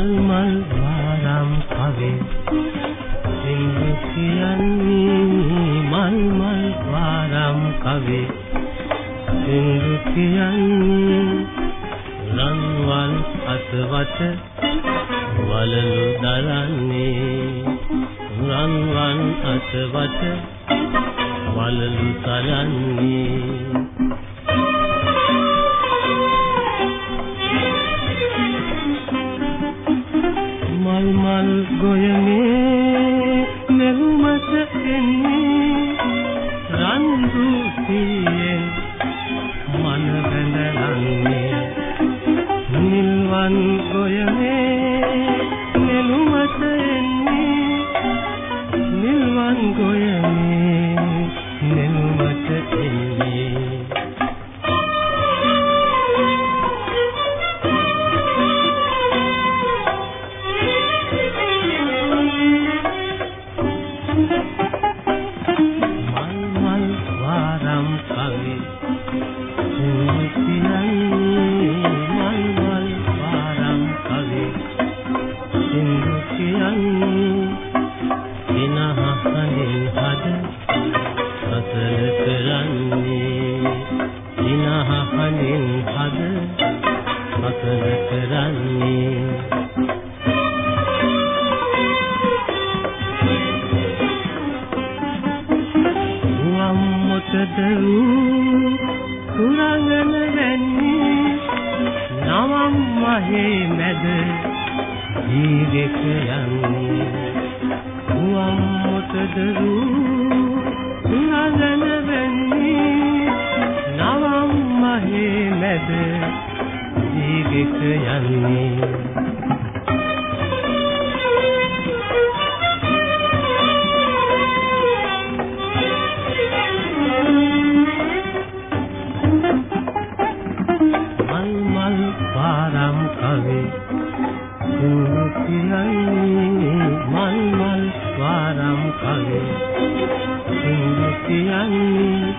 මල් මල් වාරම් කවේ සිංහු කියන්නේ මල් මල් වාරම් කවේ. සිංහු කියන්නේ රන්වන් අතවට වලලු දරන්නේ රන්වන් අතවට වලලු තලන්නේ මල් මල් ගොයනේ නෙළුමට එන්නේ රන් දුතියෙන් මන බඳලන්නේ නිල්වන් ගොයනේ නෙළුමට එන්නේ නිල්වන් ගොයනේ. දරූ කුරංගන වැන්නේ නවම් මහේ මැද ජීවිත යන්නේ උවම් මොතදරූ කුරංගන වැන්නේ නවම් මහේ මැද ජීවිත යන්නේ. පාරම් කවේ සිංහතියන්නේ මල් මල් පාරම් කවේ සිංහතියන්නේ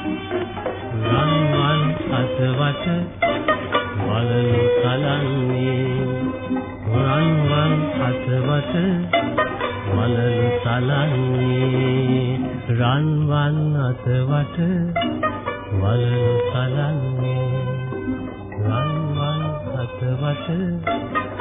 රන්වන් අතවට වලලු තලන්නේ රන්වන් අතවට වලලු තලන්නේ රන්වන් අතවට වලලු තලන්නේ රන්වන් අතවට